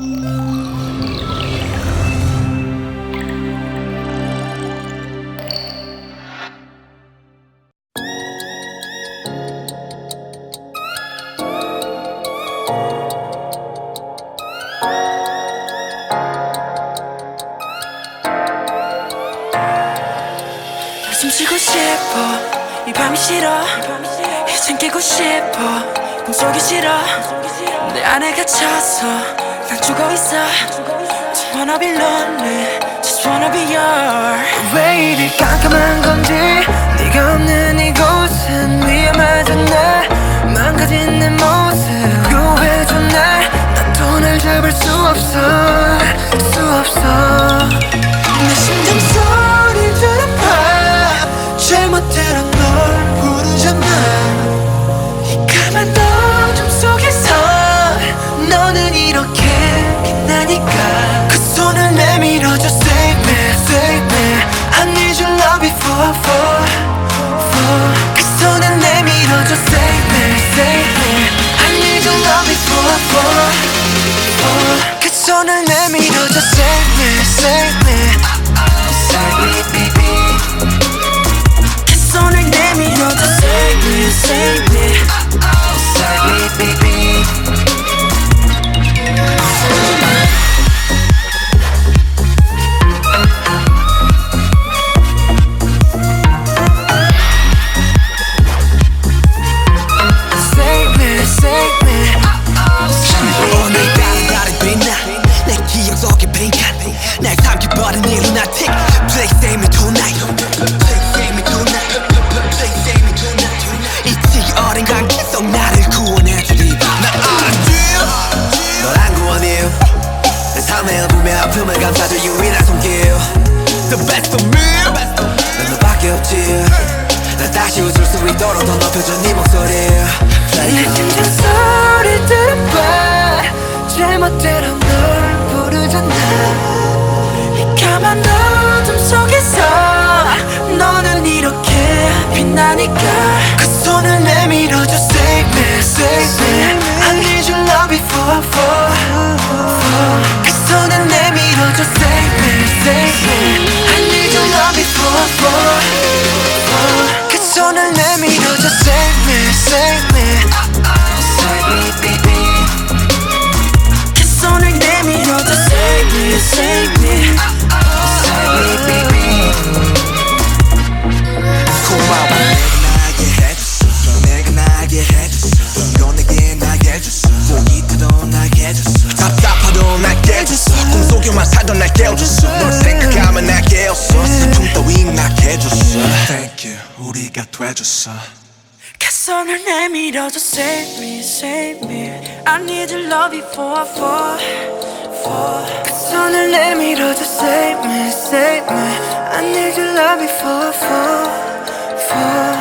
숨 쉬고 싶어. 이 밤이 싫어. 이젠 깨고 싶어. 꿈속이 싫어. 내 안에 갇혀서 난 죽어 있어 Just wanna be lonely. Just wanna be yours. 왜 이리 깜깜한 건지 네가 없는 이곳은 위험하잖아 망가진 내 모습. 구해줘 날난 돈을 잡을 수 없어. 수 없어 Save me, save me 일루나틱 Please save me tonight. Please save me tonight. Please save me tonight 이 어린 관계 속 나를 구원해주리 나 알아줘 널안 구원해 내 삶의 어둠의 아픔을 감싸줄 유일한 손길 The best of me. 난 너밖에 없지 날 다시 웃을 수 있도록 더 높여줘 네 목소리 빛나니까 그 손을 내밀어줘 Save me, save me I need your love before, for, for 그 손을 내밀어줘 Save me, save me I need your love before, for, for 그 손을 내밀어줘 Save me, save me 해줬어 Thank you 우리가 돼줬어 손을 내밀어줘 Save me, save me I need your love before I fall, fall 그 손을 내밀어줘 Save me, save me I need your love before I fall, fall